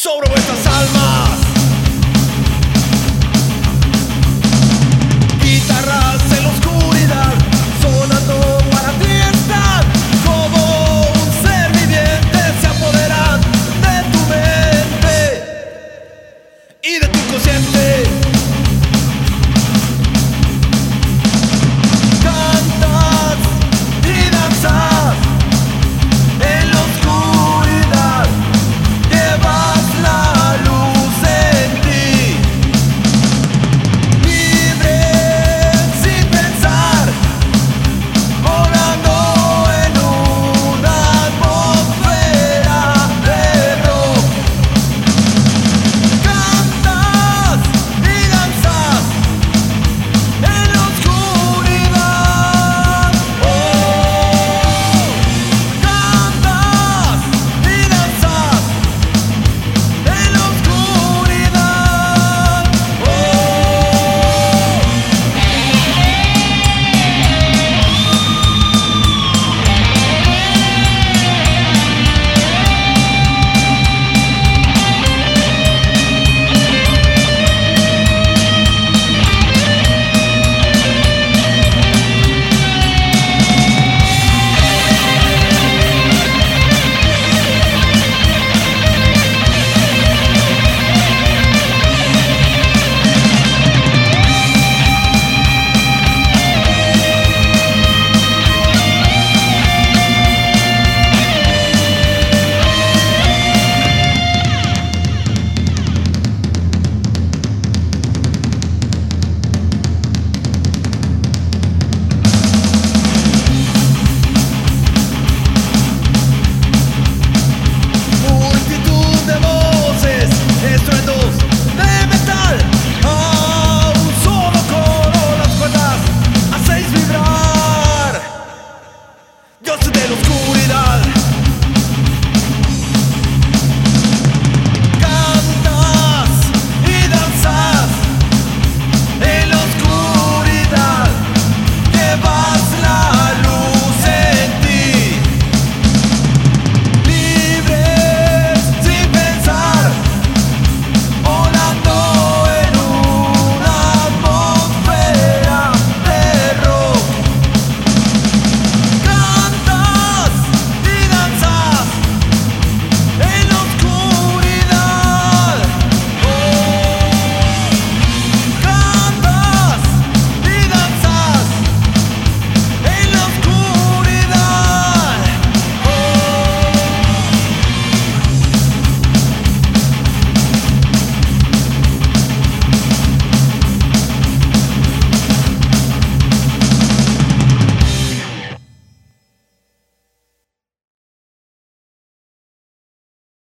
sobre vuestras